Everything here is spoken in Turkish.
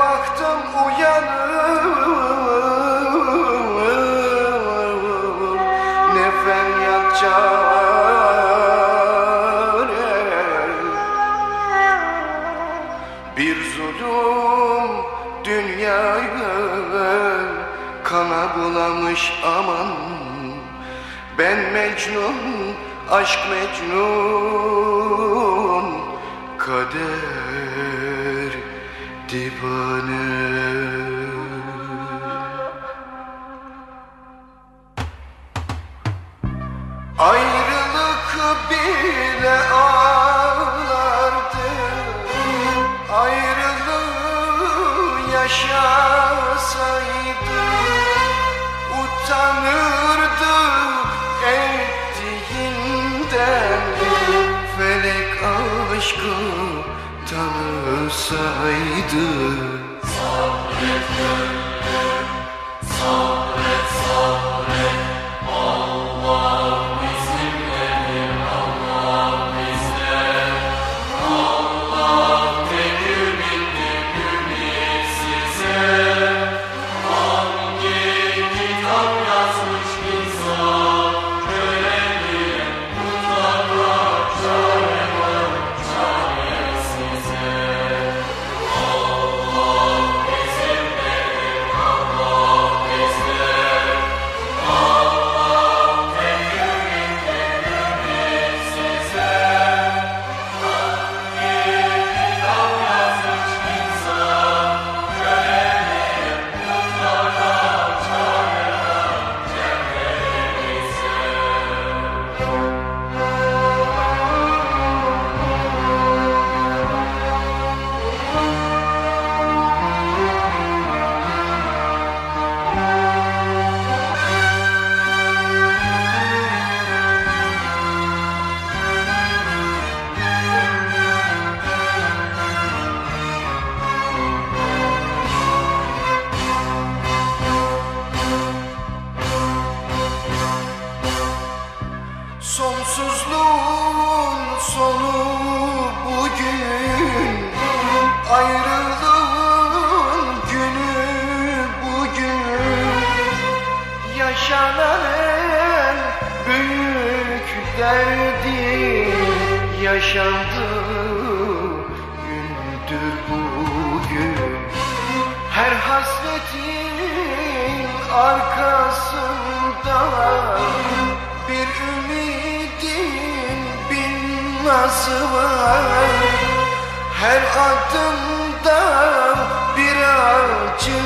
baktım uyanım Ne feryat Bir zulüm dünyayı Kana bulamış aman. Ben Mecnun, aşk Mecnun Kader divane Ayrılık bile ağlardı. Ayrılığı yaşasaydı Utanırdı tanısaydı Sonsuzluğun sonu bugün. Ayrılığın günü bugün. Yaşanan en büyük derdi Yaşandı gündür bugün. Her hasretin arkasında nazı var. Her adımda bir acının